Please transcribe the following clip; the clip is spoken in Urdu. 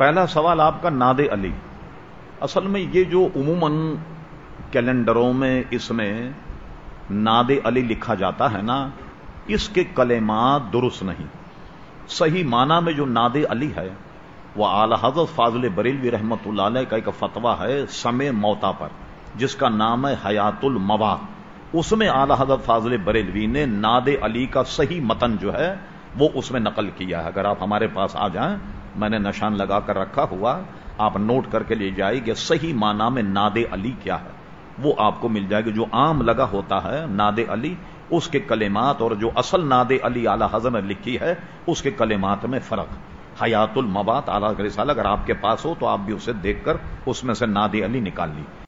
پہلا سوال آپ کا ناد علی۔ اصل میں یہ جو عموماً کیلنڈروں میں اس میں ناد علی لکھا جاتا ہے نا، اس کے کلمات درست نہیں۔ صحیح معنی میں جو ناد علی ہے، وہ اعلی حضرت فاضل بریلوی رحمت اللہ علیہ کا ایک فتویٰ ہے سمے موتا پر، جس کا نام ہے حیات الموا اس میں اعلی حضرت فاضل بریلوی نے ناد علی کا صحیح متن جو ہے، وہ اس میں نقل کیا ہے۔ اگر آپ ہمارے پاس آ جائیں میں نے نشان لگا کر رکھا ہوا، آپ نوٹ کر کے لے جائے کہ صحیح معنی میں ناد علی کیا ہے۔ وہ آپ کو مل جائے گا جو عام لگا ہوتا ہے ناد علی، اس کے کلمات اور جو اصل ناد علی اعلی حضر نے لکھی ہے، اس کے کلمات میں فرق۔ حیات المبات اعلیٰ رسال اگر آپ کے پاس ہو تو آپ بھی اسے دیکھ کر اس میں سے ناد علی نکال لی